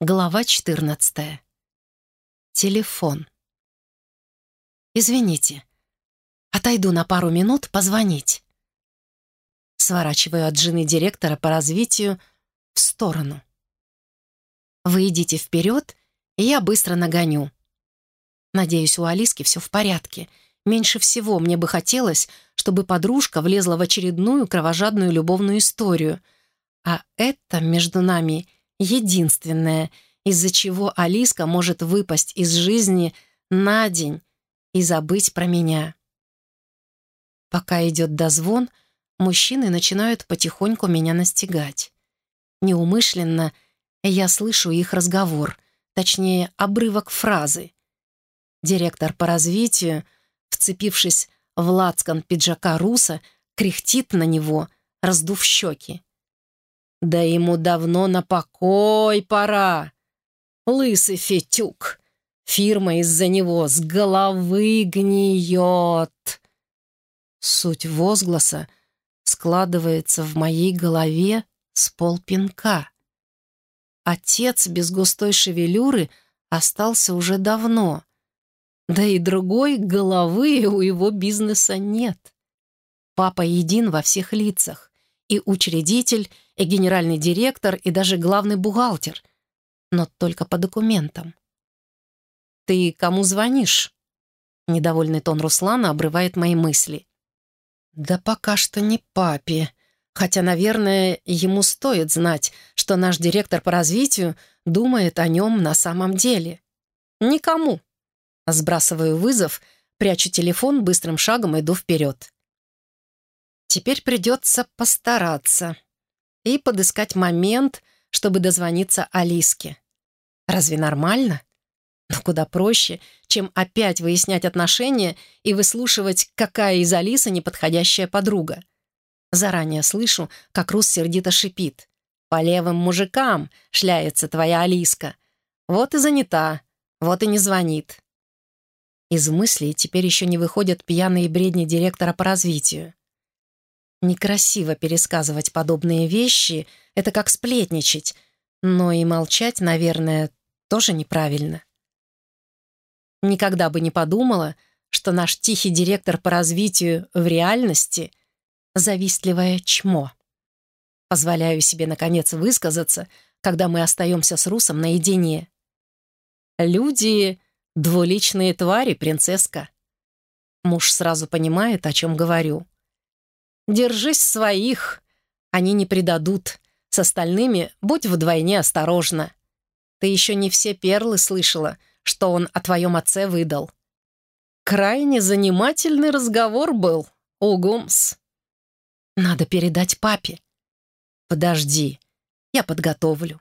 Глава 14. Телефон. «Извините, отойду на пару минут позвонить». Сворачиваю от жены директора по развитию в сторону. «Вы идите вперед, и я быстро нагоню». Надеюсь, у Алиски все в порядке. Меньше всего мне бы хотелось, чтобы подружка влезла в очередную кровожадную любовную историю. А это между нами — единственное, из-за чего Алиска может выпасть из жизни на день и забыть про меня. Пока идет дозвон, мужчины начинают потихоньку меня настигать. Неумышленно я слышу их разговор, точнее, обрывок фразы. Директор по развитию, вцепившись в лацкан пиджака Руса, кряхтит на него, раздув щеки. Да ему давно на покой пора. Лысый фетюк. Фирма из-за него с головы гниет. Суть возгласа складывается в моей голове с полпинка. Отец без густой шевелюры остался уже давно. Да и другой головы у его бизнеса нет. Папа един во всех лицах. И учредитель, и генеральный директор, и даже главный бухгалтер. Но только по документам. «Ты кому звонишь?» Недовольный тон Руслана обрывает мои мысли. «Да пока что не папе. Хотя, наверное, ему стоит знать, что наш директор по развитию думает о нем на самом деле. Никому». Сбрасываю вызов, прячу телефон, быстрым шагом иду вперед. Теперь придется постараться и подыскать момент, чтобы дозвониться Алиске. Разве нормально? Но куда проще, чем опять выяснять отношения и выслушивать, какая из Алисы неподходящая подруга. Заранее слышу, как Рус сердито шипит. «По левым мужикам шляется твоя Алиска. Вот и занята, вот и не звонит». Из мыслей теперь еще не выходят пьяные бредни директора по развитию. Некрасиво пересказывать подобные вещи, это как сплетничать, но и молчать, наверное, тоже неправильно. Никогда бы не подумала, что наш тихий директор по развитию в реальности — завистливое чмо. Позволяю себе, наконец, высказаться, когда мы остаемся с Русом наедине. Люди — двуличные твари, принцесска. Муж сразу понимает, о чем говорю. Держись своих, они не предадут. С остальными будь вдвойне осторожна. Ты еще не все перлы слышала, что он о твоем отце выдал. Крайне занимательный разговор был, Угумс. Надо передать папе. Подожди, я подготовлю.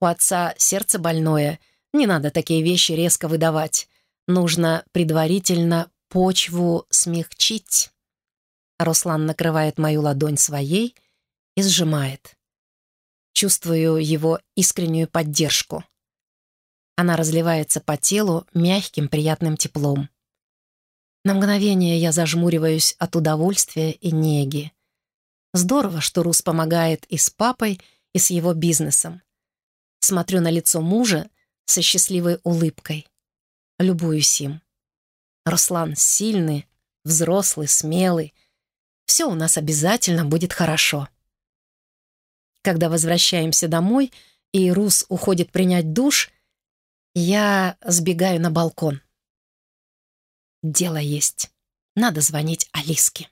У отца сердце больное, не надо такие вещи резко выдавать. Нужно предварительно почву смягчить. Руслан накрывает мою ладонь своей и сжимает. Чувствую его искреннюю поддержку. Она разливается по телу мягким приятным теплом. На мгновение я зажмуриваюсь от удовольствия и неги. Здорово, что Рус помогает и с папой, и с его бизнесом. Смотрю на лицо мужа со счастливой улыбкой. Любуюсь им. Руслан сильный, взрослый, смелый, все у нас обязательно будет хорошо. Когда возвращаемся домой, и Рус уходит принять душ, я сбегаю на балкон. Дело есть. Надо звонить Алиске.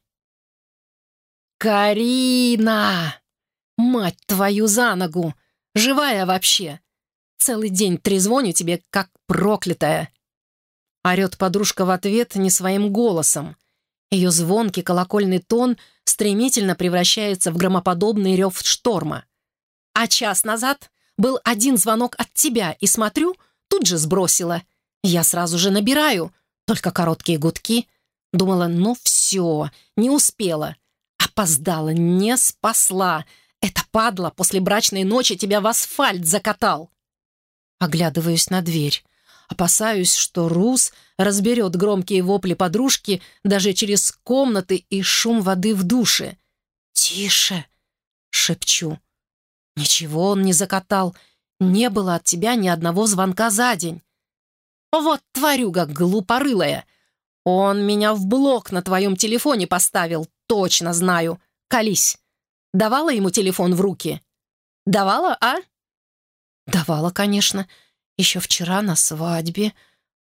«Карина! Мать твою за ногу! Живая вообще! Целый день трезвоню тебе, как проклятая!» Орет подружка в ответ не своим голосом, ее звонкий колокольный тон стремительно превращается в громоподобный рев шторма. А час назад был один звонок от тебя, и смотрю, тут же сбросила. Я сразу же набираю, только короткие гудки. Думала, ну все, не успела. Опоздала, не спасла. Это падла после брачной ночи тебя в асфальт закатал. Оглядываюсь на дверь. Опасаюсь, что Рус разберет громкие вопли подружки даже через комнаты и шум воды в душе. «Тише!» — шепчу. Ничего он не закатал. Не было от тебя ни одного звонка за день. Вот тварюга глупорылая. Он меня в блок на твоем телефоне поставил, точно знаю. Колись. Давала ему телефон в руки? Давала, а? Давала, конечно. Еще вчера на свадьбе.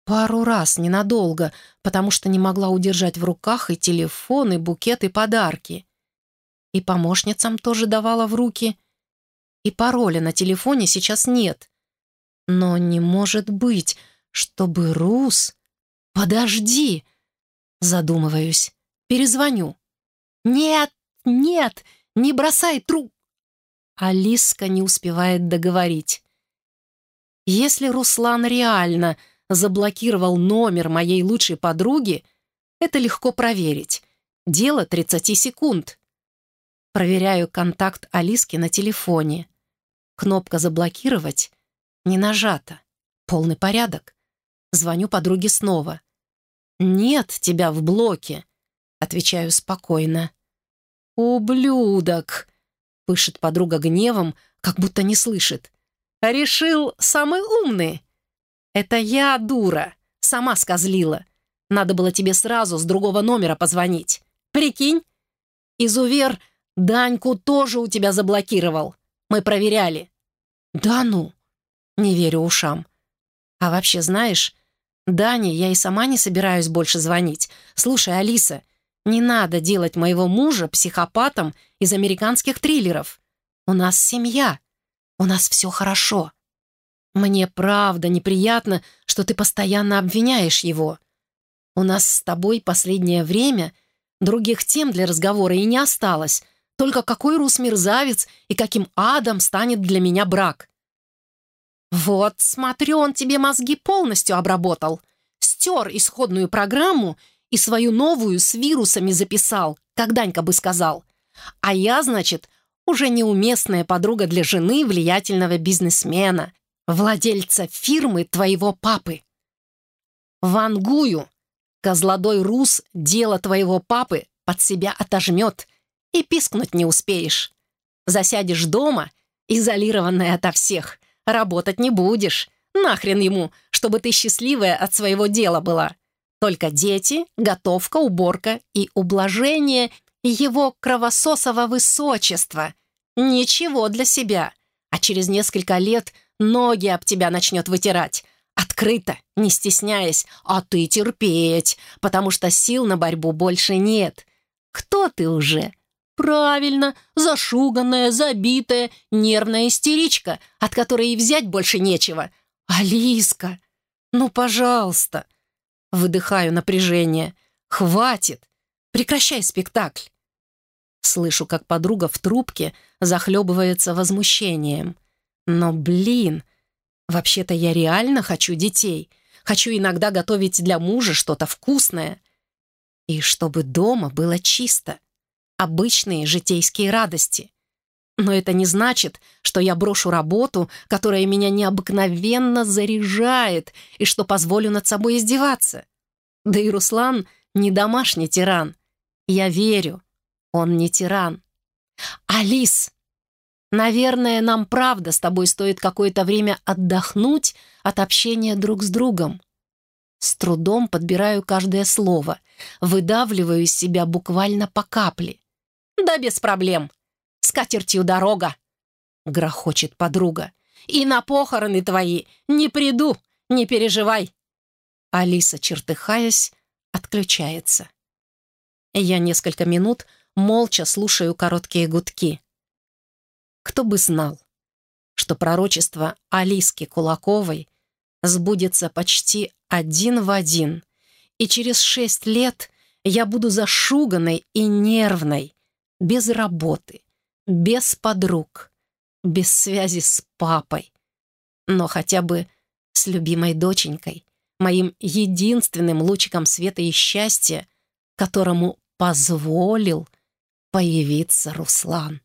Пару раз, ненадолго, потому что не могла удержать в руках и телефон, и букет, и подарки. И помощницам тоже давала в руки. И пароля на телефоне сейчас нет. Но не может быть, чтобы Рус... Подожди! Задумываюсь. Перезвоню. Нет, нет, не бросай тру... Алиска не успевает договорить. Если Руслан реально заблокировал номер моей лучшей подруги, это легко проверить. Дело 30 секунд. Проверяю контакт Алиски на телефоне. Кнопка «Заблокировать» не нажата. Полный порядок. Звоню подруге снова. «Нет тебя в блоке», — отвечаю спокойно. «Ублюдок!» — пышет подруга гневом, как будто не слышит. «Решил самый умный?» «Это я, дура, сама скозлила. Надо было тебе сразу с другого номера позвонить. Прикинь, изувер Даньку тоже у тебя заблокировал. Мы проверяли». «Да ну?» Не верю ушам. «А вообще, знаешь, Дане я и сама не собираюсь больше звонить. Слушай, Алиса, не надо делать моего мужа психопатом из американских триллеров. У нас семья. У нас все хорошо. Мне правда неприятно, что ты постоянно обвиняешь его. У нас с тобой последнее время других тем для разговора и не осталось. Только какой рус-мерзавец и каким адом станет для меня брак. Вот, смотрю, он тебе мозги полностью обработал. Стер исходную программу и свою новую с вирусами записал, как Данька бы сказал. А я, значит, уже неуместная подруга для жены влиятельного бизнесмена, владельца фирмы твоего папы. Вангую, козлодой рус дело твоего папы под себя отожмет, и пискнуть не успеешь. Засядешь дома, изолированная ото всех, работать не будешь. Нахрен ему, чтобы ты счастливая от своего дела была. Только дети, готовка, уборка и ублажение его кровососого высочества. Ничего для себя. А через несколько лет ноги об тебя начнет вытирать. Открыто, не стесняясь, а ты терпеть, потому что сил на борьбу больше нет. Кто ты уже? Правильно, зашуганная, забитая, нервная истеричка, от которой и взять больше нечего. Алиска, ну, пожалуйста. Выдыхаю напряжение. Хватит. Прекращай спектакль. Слышу, как подруга в трубке захлебывается возмущением. Но, блин, вообще-то я реально хочу детей. Хочу иногда готовить для мужа что-то вкусное. И чтобы дома было чисто. Обычные житейские радости. Но это не значит, что я брошу работу, которая меня необыкновенно заряжает, и что позволю над собой издеваться. Да и Руслан не домашний тиран. Я верю, он не тиран. «Алис, наверное, нам правда с тобой стоит какое-то время отдохнуть от общения друг с другом». С трудом подбираю каждое слово, выдавливаю из себя буквально по капле. «Да без проблем. С катертью дорога», — грохочет подруга. «И на похороны твои не приду, не переживай». Алиса, чертыхаясь, отключается. Я несколько минут молча слушаю короткие гудки. Кто бы знал, что пророчество Алиски Кулаковой сбудется почти один в один, и через шесть лет я буду зашуганной и нервной, без работы, без подруг, без связи с папой, но хотя бы с любимой доченькой, моим единственным лучиком света и счастья, которому позволил появиться Руслан.